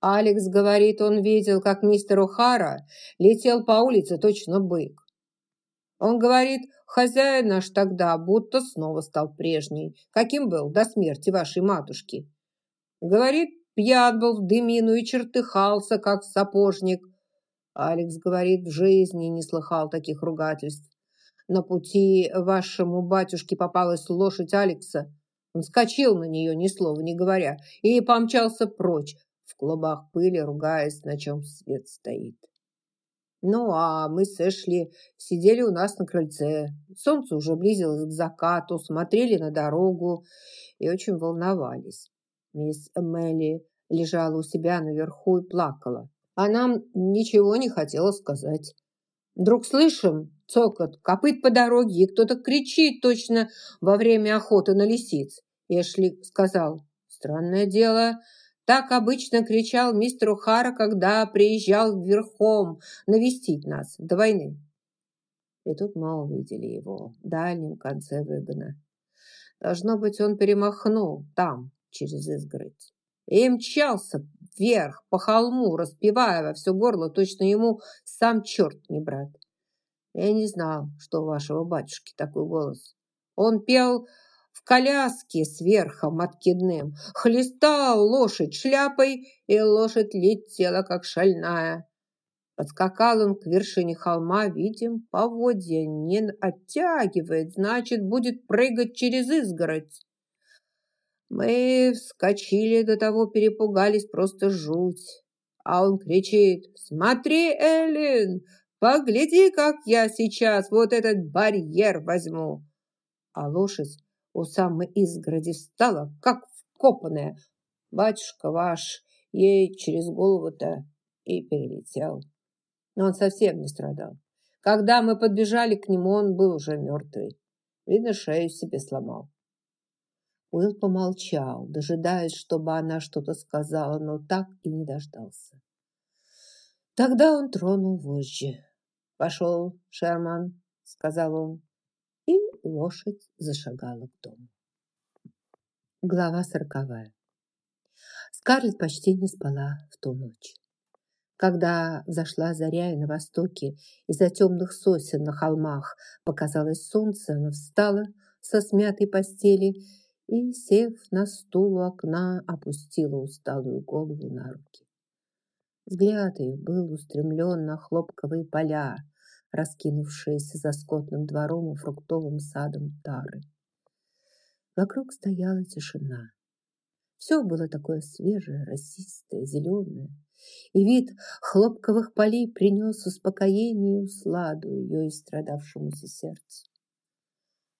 Алекс говорит, он видел, как мистер О'Хара летел по улице точно бык. Он говорит, хозяин наш тогда будто снова стал прежний, каким был до смерти вашей матушки. Говорит, пьян был в дымину и чертыхался, как сапожник. Алекс говорит, в жизни не слыхал таких ругательств. На пути вашему батюшке попалась лошадь Алекса. Он скочил на нее, ни слова не говоря, и помчался прочь, в клубах пыли, ругаясь, на чем свет стоит. Ну, а мы с Эшли сидели у нас на крыльце. Солнце уже близилось к закату, смотрели на дорогу и очень волновались. Мисс Мелли лежала у себя наверху и плакала. А нам ничего не хотела сказать. Вдруг слышим цокот копыт по дороге, и кто-то кричит точно во время охоты на лисиц. Эшли сказал, странное дело, так обычно кричал мистер Ухара, когда приезжал верхом навестить нас до войны. И тут мы увидели его в дальнем конце выгона. Должно быть, он перемахнул там, через изгородь, и мчался вверх по холму, распевая во все горло, точно ему сам черт не брат. Я не знал, что у вашего батюшки такой голос. Он пел в коляске с откидным, хлестал лошадь шляпой, и лошадь летела, как шальная. Подскакал он к вершине холма, видим, поводья не оттягивает, значит, будет прыгать через изгородь. Мы вскочили, до того перепугались, просто жуть. А он кричит, «Смотри, Эллен, погляди, как я сейчас вот этот барьер возьму!» А лошадь у самой изгороди встала, как вкопанная. Батюшка ваш ей через голову-то и перелетел. Но он совсем не страдал. Когда мы подбежали к нему, он был уже мертвый. Видно, шею себе сломал. Уилл помолчал, дожидаясь, чтобы она что-то сказала, но так и не дождался. Тогда он тронул вожжи. «Пошел, Шерман», — сказал он лошадь зашагала к дому. Глава сороковая. Скарлетт почти не спала в ту ночь. Когда взошла заря и на востоке, из-за темных сосен на холмах показалось солнце, она встала со смятой постели и, сев на стул у окна, опустила усталую голову на руки. Взгляд ее был устремлен на хлопковые поля, раскинувшиеся за скотным двором и фруктовым садом Тары. Вокруг стояла тишина. Все было такое свежее, росистое, зеленое, и вид хлопковых полей принес успокоение и усладу ее истрадавшемуся сердцу.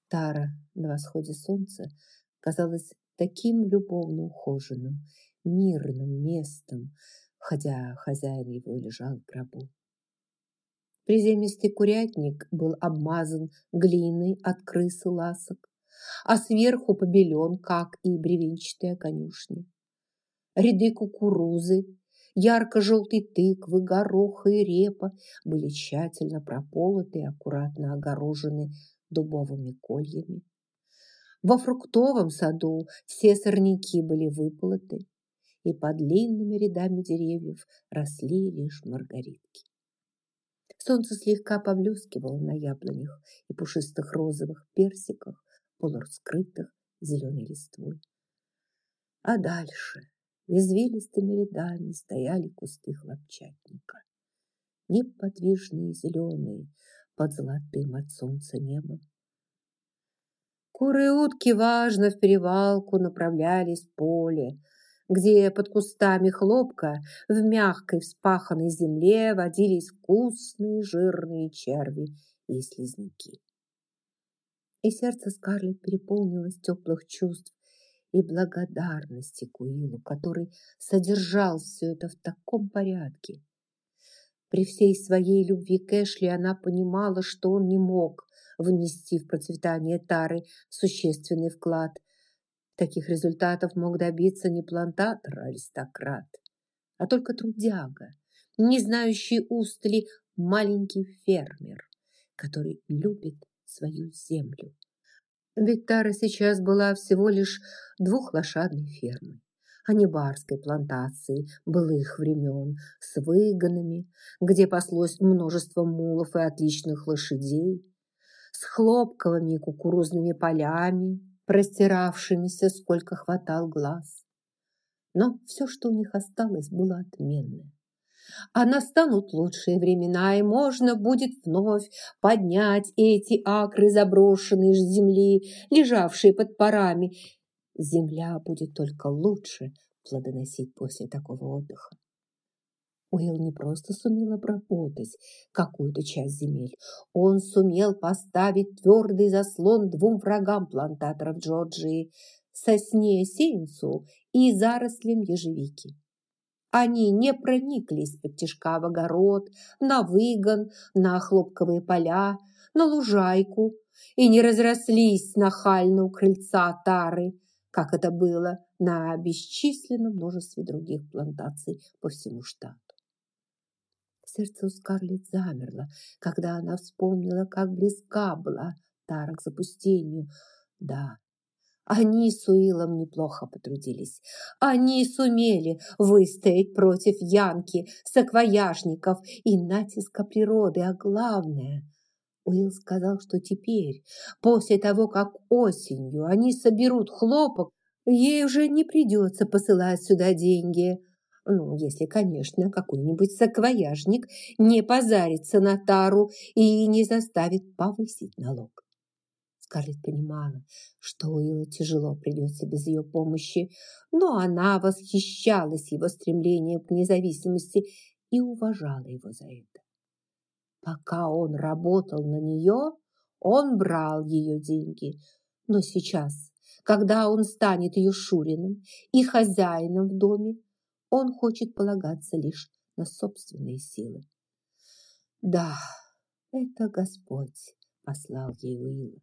Тара на восходе солнца казалась таким любовно ухоженным, мирным местом, хотя хозяин его лежал в гробу. Приземистый курятник был обмазан глиной от крысы ласок, а сверху побелен, как и бревенчатая конюшня. Ряды кукурузы, ярко-желтый тыквы, гороха и репа были тщательно прополоты и аккуратно огорожены дубовыми кольями. Во фруктовом саду все сорняки были выполоты, и под длинными рядами деревьев росли лишь маргаритки. Солнце слегка поблескивало на яблонях и пушистых розовых персиках, полураскрытых зеленой листвой. А дальше извилистыми рядами стояли кусты хлопчатника. Неподвижные зеленые под золотым от солнца небом. Куры и утки важно в перевалку направлялись в поле, где под кустами хлопка в мягкой вспаханной земле водились вкусные жирные черви и слизняки. И сердце Скарлетт переполнилось теплых чувств и благодарности к Уиллу, который содержал все это в таком порядке. При всей своей любви к Эшли она понимала, что он не мог внести в процветание Тары существенный вклад – Таких результатов мог добиться не плантатор-аристократ, а только трудяга, не знающий устали маленький фермер, который любит свою землю. Ведь Тара сейчас была всего лишь двухлошадной фермой. а не барской плантации былых времен с выгонами, где паслось множество мулов и отличных лошадей, с хлопковыми кукурузными полями, простиравшимися, сколько хватал глаз. Но все, что у них осталось, было отменное. А настанут лучшие времена, и можно будет вновь поднять эти акры заброшенной земли, лежавшие под парами, земля будет только лучше плодоносить после такого отдыха. Уилл не просто сумел обработать какую-то часть земель, он сумел поставить твердый заслон двум врагам плантаторов Джорджии – сосне сеянцу и зарослям ежевики. Они не прониклись под тяжка в огород, на выгон, на хлопковые поля, на лужайку и не разрослись нахально у крыльца тары – как это было на бесчисленном множестве других плантаций по всему штату. Сердце у Скарлетт замерло, когда она вспомнила, как близка была Тара к запустению. Да, они с Уиллом неплохо потрудились. Они сумели выстоять против Янки, саквояжников и натиска природы, а главное – Уилл сказал, что теперь, после того, как осенью они соберут хлопок, ей уже не придется посылать сюда деньги. Ну, если, конечно, какой-нибудь саквояжник не позарится на тару и не заставит повысить налог. Скарлетт понимала, что Уиллу тяжело придется без ее помощи, но она восхищалась его стремлением к независимости и уважала его за это. Пока он работал на нее, он брал ее деньги. Но сейчас, когда он станет ее шуриным и хозяином в доме, он хочет полагаться лишь на собственные силы. Да, это Господь послал ей Уилла.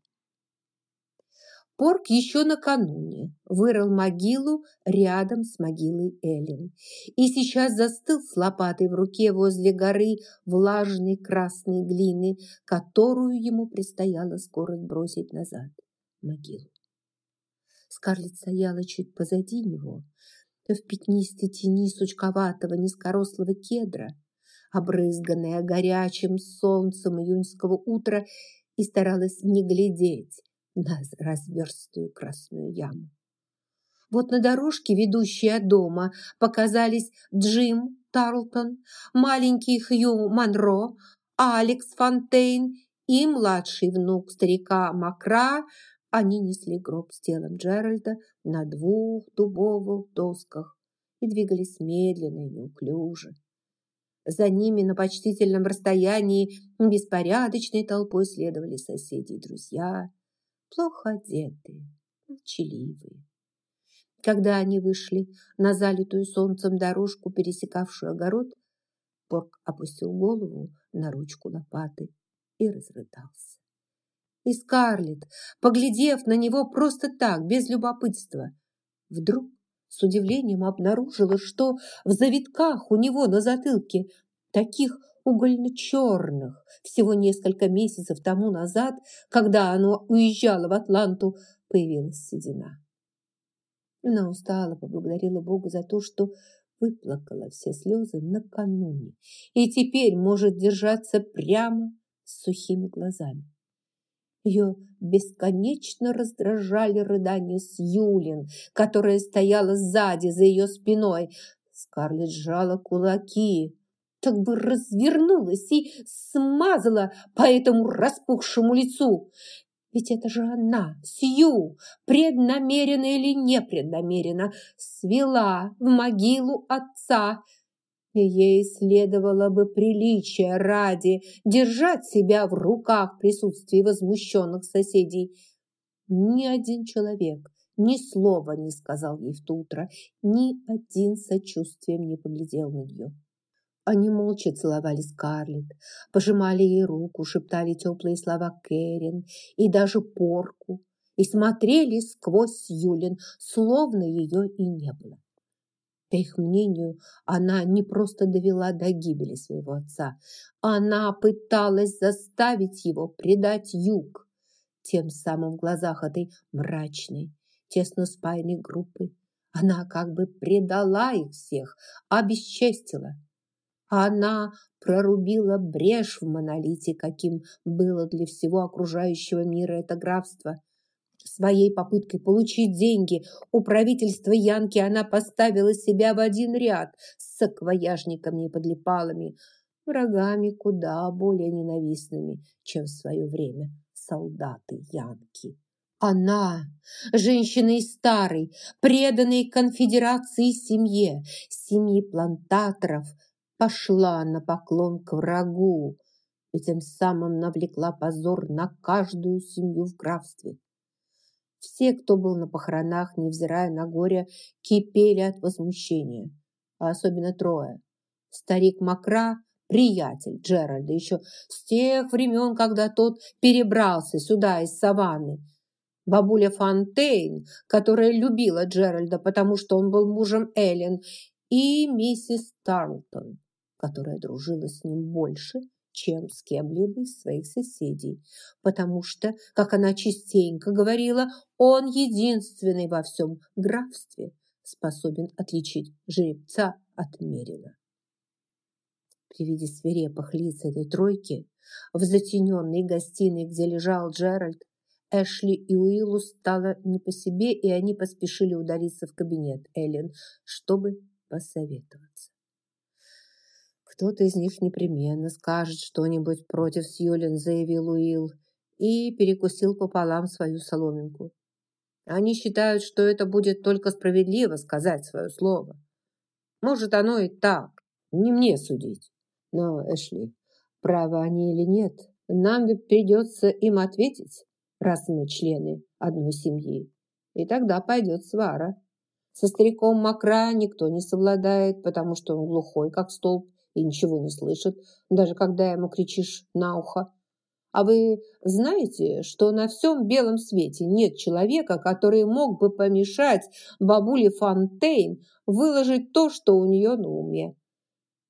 Порк еще накануне вырыл могилу рядом с могилой Эллен и сейчас застыл с лопатой в руке возле горы влажной красной глины, которую ему предстояло скоро бросить назад в могилу. Скарлетт стояла чуть позади него, в пятнистой тени сучковатого низкорослого кедра, обрызганная горячим солнцем июньского утра, и старалась не глядеть на разверстую красную яму. Вот на дорожке, ведущей от дома, показались Джим Тарлтон, маленький Хью Монро, Алекс Фонтейн и младший внук старика Макра. Они несли гроб с телом Джеральда на двух дубовых досках и двигались медленно и неуклюже. За ними на почтительном расстоянии беспорядочной толпой следовали соседи и друзья плохо одетые, молчаливые. Когда они вышли на залитую солнцем дорожку, пересекавшую огород, Порк опустил голову на ручку лопаты и разрыдался. И Скарлетт, поглядев на него просто так, без любопытства, вдруг с удивлением обнаружила, что в завитках у него на затылке таких угольно-черных. Всего несколько месяцев тому назад, когда оно уезжало в Атланту, появилась седина. Она устала, поблагодарила Бога за то, что выплакала все слезы накануне и теперь может держаться прямо с сухими глазами. Ее бесконечно раздражали рыдания Сьюлин, которая стояла сзади за ее спиной. Скарлетт сжала кулаки, так бы развернулась и смазала по этому распухшему лицу. Ведь это же она, Сью, преднамеренно или непреднамеренно, свела в могилу отца. Ей следовало бы приличия ради держать себя в руках в присутствии возмущенных соседей. Ни один человек ни слова не сказал ей в то утро, ни один сочувствием не поглядел на нее. Они молча целовали Скарлетт, пожимали ей руку, шептали теплые слова Кэрин и даже Порку и смотрели сквозь Юлин, словно ее и не было. По их мнению, она не просто довела до гибели своего отца, она пыталась заставить его предать юг. Тем самым в глазах этой мрачной, тесно спаянной группы Она как бы предала их всех, обесчестила. Она прорубила брешь в монолите, каким было для всего окружающего мира это графство. Своей попыткой получить деньги у правительства Янки она поставила себя в один ряд с саквояжниками и подлипалами, врагами куда более ненавистными, чем в свое время солдаты Янки. Она, женщина из старой, преданной конфедерации семье, семьи плантаторов, пошла на поклон к врагу и тем самым навлекла позор на каждую семью в графстве. Все, кто был на похоронах, невзирая на горе, кипели от возмущения, а особенно трое. Старик Макра, приятель Джеральда, еще с тех времен, когда тот перебрался сюда из саванны, бабуля Фонтейн, которая любила Джеральда, потому что он был мужем Эллен, и миссис Тарлтон, которая дружила с ним больше, чем с кем-либо из своих соседей, потому что, как она частенько говорила, он единственный во всем графстве способен отличить жеребца от мерина. При виде свирепых лиц этой тройки в затененной гостиной, где лежал Джеральд, Эшли и Уиллу стало не по себе, и они поспешили удалиться в кабинет Эллен, чтобы посоветоваться. «Кто-то из них непременно скажет что-нибудь против Сьюлин», заявил Уилл и перекусил пополам свою соломинку. «Они считают, что это будет только справедливо сказать свое слово. Может, оно и так, не мне судить. Но, Эшли, правы они или нет, нам ведь придется им ответить раз мы члены одной семьи. И тогда пойдет свара. Со стариком Макра никто не совладает, потому что он глухой, как столб, и ничего не слышит, даже когда ему кричишь на ухо. А вы знаете, что на всем белом свете нет человека, который мог бы помешать бабуле Фонтейн выложить то, что у нее на уме?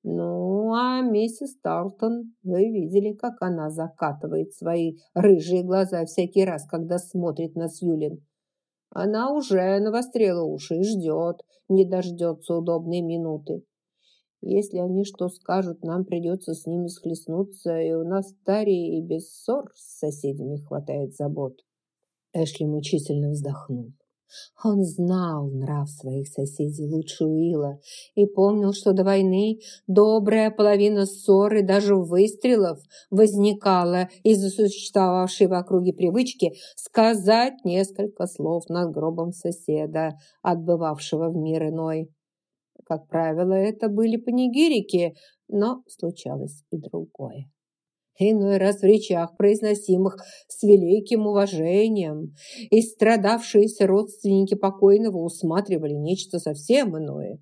Ну, а миссис Тартон, вы видели, как она закатывает свои рыжие глаза всякий раз, когда смотрит на Сьюлин. Она уже навострила уши и ждет, не дождется удобной минуты. Если они что скажут, нам придется с ними схлестнуться, и у нас старее и без ссор с соседями хватает забот. Эшли мучительно вздохнул. Он знал нрав своих соседей лучше Уилла и помнил, что до войны добрая половина ссоры даже выстрелов возникала из-за существовавшей в округе привычки сказать несколько слов над гробом соседа, отбывавшего в мир иной. Как правило, это были панигирики, но случалось и другое иной раз в речах, произносимых с великим уважением, и страдавшиеся родственники покойного усматривали нечто совсем иное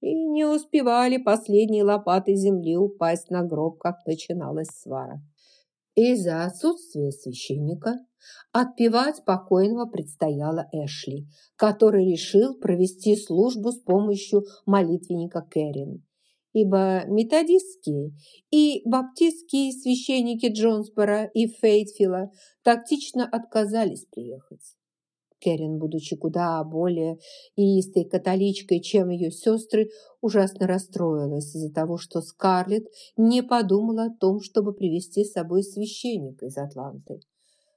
и не успевали последней лопатой земли упасть на гроб, как начиналась свара. Из-за отсутствия священника отпевать покойного предстояло Эшли, который решил провести службу с помощью молитвенника Кэрин ибо методистские и баптистские священники Джонсбора и Фейтфила тактично отказались приехать. Кэрин, будучи куда более иистой католичкой, чем ее сестры, ужасно расстроилась из-за того, что Скарлетт не подумала о том, чтобы привести с собой священника из Атланты.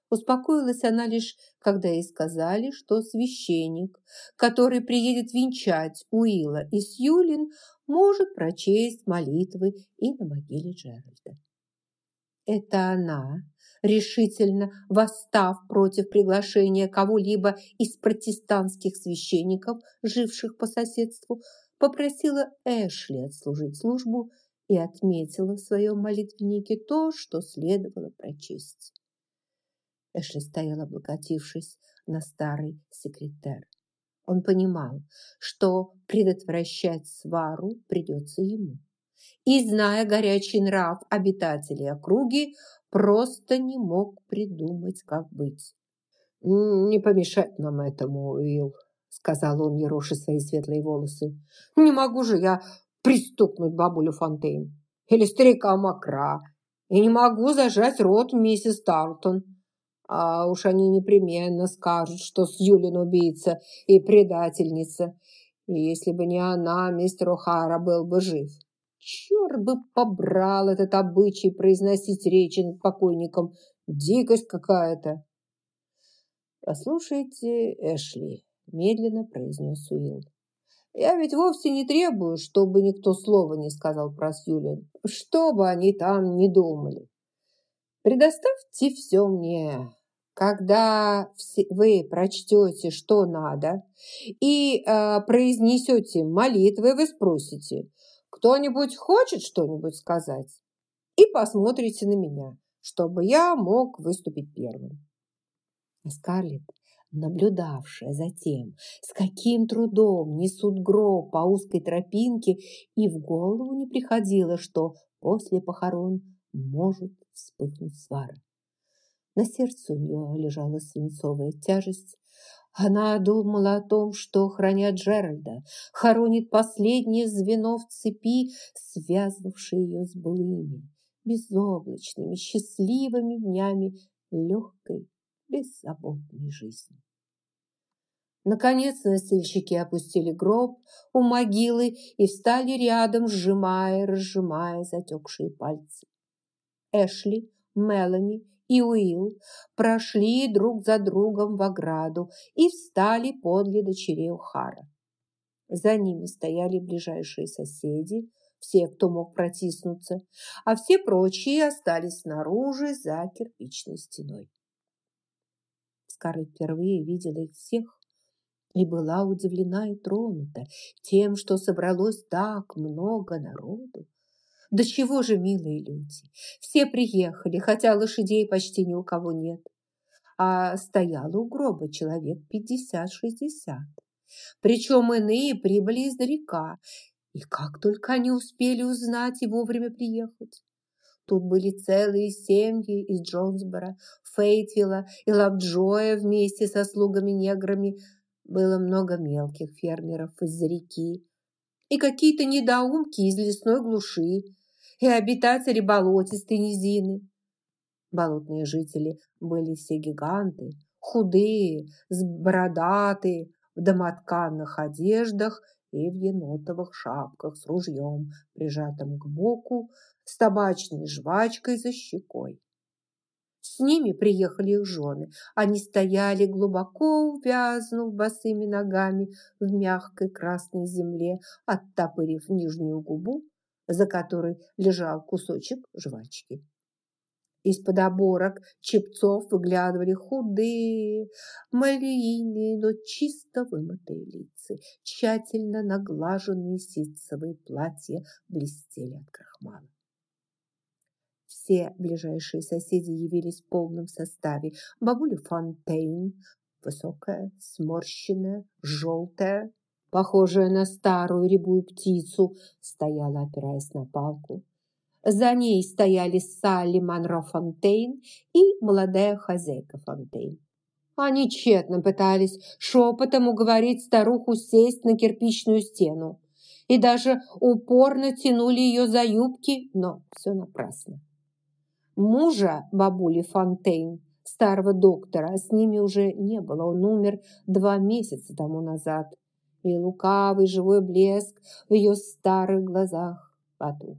Успокоилась она лишь, когда ей сказали, что священник, который приедет венчать Уилла и Сьюлин, может прочесть молитвы и на могиле Джеральда. Это она, решительно восстав против приглашения кого-либо из протестантских священников, живших по соседству, попросила Эшли отслужить службу и отметила в своем молитвеннике то, что следовало прочесть. Эшли стоял, облокотившись на старый секретарь. Он понимал, что предотвращать свару придется ему. И, зная горячий нрав обитателей округи, просто не мог придумать, как быть. «Не помешать нам этому, Уилл», — сказал он, ероши свои светлые волосы. «Не могу же я пристукнуть бабулю Фонтейн или старика Макра, и не могу зажать рот миссис Тартон. А уж они непременно скажут, что Сьюлин убийца и предательница. Если бы не она, мистер О'Хара был бы жив. Черт бы побрал этот обычай произносить речи над покойником. Дикость какая-то. «Послушайте, Эшли», – медленно произнес Уилл. «Я ведь вовсе не требую, чтобы никто слова не сказал про Сьюлин, что бы они там ни думали. Предоставьте все мне. Когда вы прочтете, что надо, и э, произнесете молитвы, вы спросите, кто-нибудь хочет что-нибудь сказать? И посмотрите на меня, чтобы я мог выступить первым. Скарлетт, наблюдавшая за тем, с каким трудом несут гроб по узкой тропинке, и в голову не приходило, что после похорон может вспыхнуть свара. На сердце у нее лежала свинцовая тяжесть. Она думала о том, что, храня Джеральда, хоронит последнее звено в цепи, связывавшее ее с былыми, безоблачными, счастливыми днями легкой беззаботной жизни. Наконец носильщики опустили гроб у могилы и встали рядом, сжимая и разжимая затекшие пальцы. Эшли, Мелани и Уилл прошли друг за другом в ограду и встали подле дочерей Ухара. За ними стояли ближайшие соседи, все, кто мог протиснуться, а все прочие остались снаружи за кирпичной стеной. Скарлетт впервые видела их всех и была удивлена и тронута тем, что собралось так много народу. Да чего же, милые люди, все приехали, хотя лошадей почти ни у кого нет. А стояло у гроба человек пятьдесят-шестьдесят. Причем иные прибыли издалека, и как только они успели узнать и вовремя приехать. Тут были целые семьи из Джонсбора, Фейтвилла и Лавджоя вместе со слугами-неграми. Было много мелких фермеров из-за реки и какие-то недоумки из лесной глуши и обитатели болотистой низины. Болотные жители были все гиганты, худые, с бородатые, в домотканных одеждах и в енотовых шапках с ружьем, прижатым к боку, с табачной жвачкой за щекой. С ними приехали их жены. Они стояли глубоко увязнув босыми ногами в мягкой красной земле, оттопырив нижнюю губу, за которой лежал кусочек жвачки. Из-под оборок чепцов выглядывали худые, малейные, но чисто вымытые лица. Тщательно наглаженные ситцевые платья блестели от крахмала. Все ближайшие соседи явились в полном составе. Бабуля Фонтейн, высокая, сморщенная, желтая, похожая на старую рябую птицу, стояла, опираясь на палку. За ней стояли Салли Монро Фонтейн и молодая хозяйка Фонтейн. Они тщетно пытались шепотом уговорить старуху сесть на кирпичную стену и даже упорно тянули ее за юбки, но все напрасно. Мужа бабули Фонтейн, старого доктора, с ними уже не было, он умер два месяца тому назад, и лукавый живой блеск в ее старых глазах потух.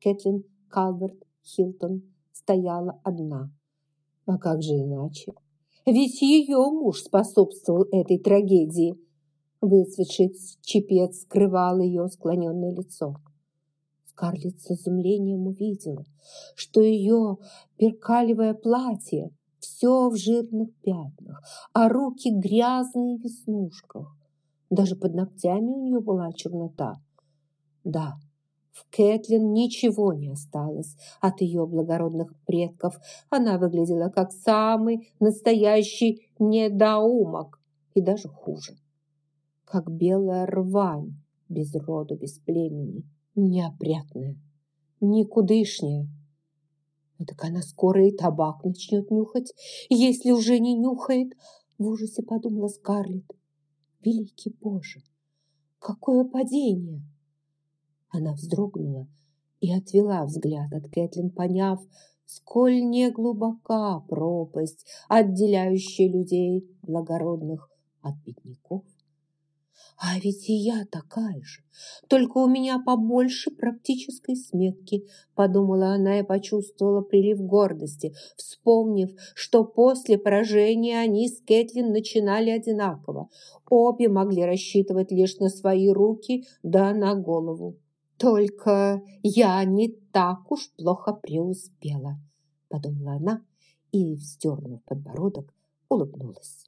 Кэтлин Калверт Хилтон стояла одна. А как же иначе? Ведь ее муж способствовал этой трагедии. Выцветший чепец скрывал ее склоненное лицо. Скарлетт с изумлением увидела, что ее перкалевое платье все в жирных пятнах, а руки грязные в веснушках. Даже под ногтями у нее была чернота. Да, в Кэтлин ничего не осталось от ее благородных предков. Она выглядела как самый настоящий недоумок и даже хуже. Как белая рвань без роду, без племени, неопрятная, никудышняя. Ну так она скоро и табак начнет нюхать, если уже не нюхает, в ужасе подумала Скарлетт. Великий Боже, какое падение! Она вздрогнула и отвела взгляд от Кэтлин, поняв, сколь неглубока пропасть, отделяющая людей благородных от бедняков. А ведь и я такая же, только у меня побольше практической сметки, подумала она и почувствовала прилив гордости, вспомнив, что после поражения они с Кэтлин начинали одинаково. Обе могли рассчитывать лишь на свои руки да на голову. Только я не так уж плохо преуспела, подумала она и, вздернув подбородок, улыбнулась.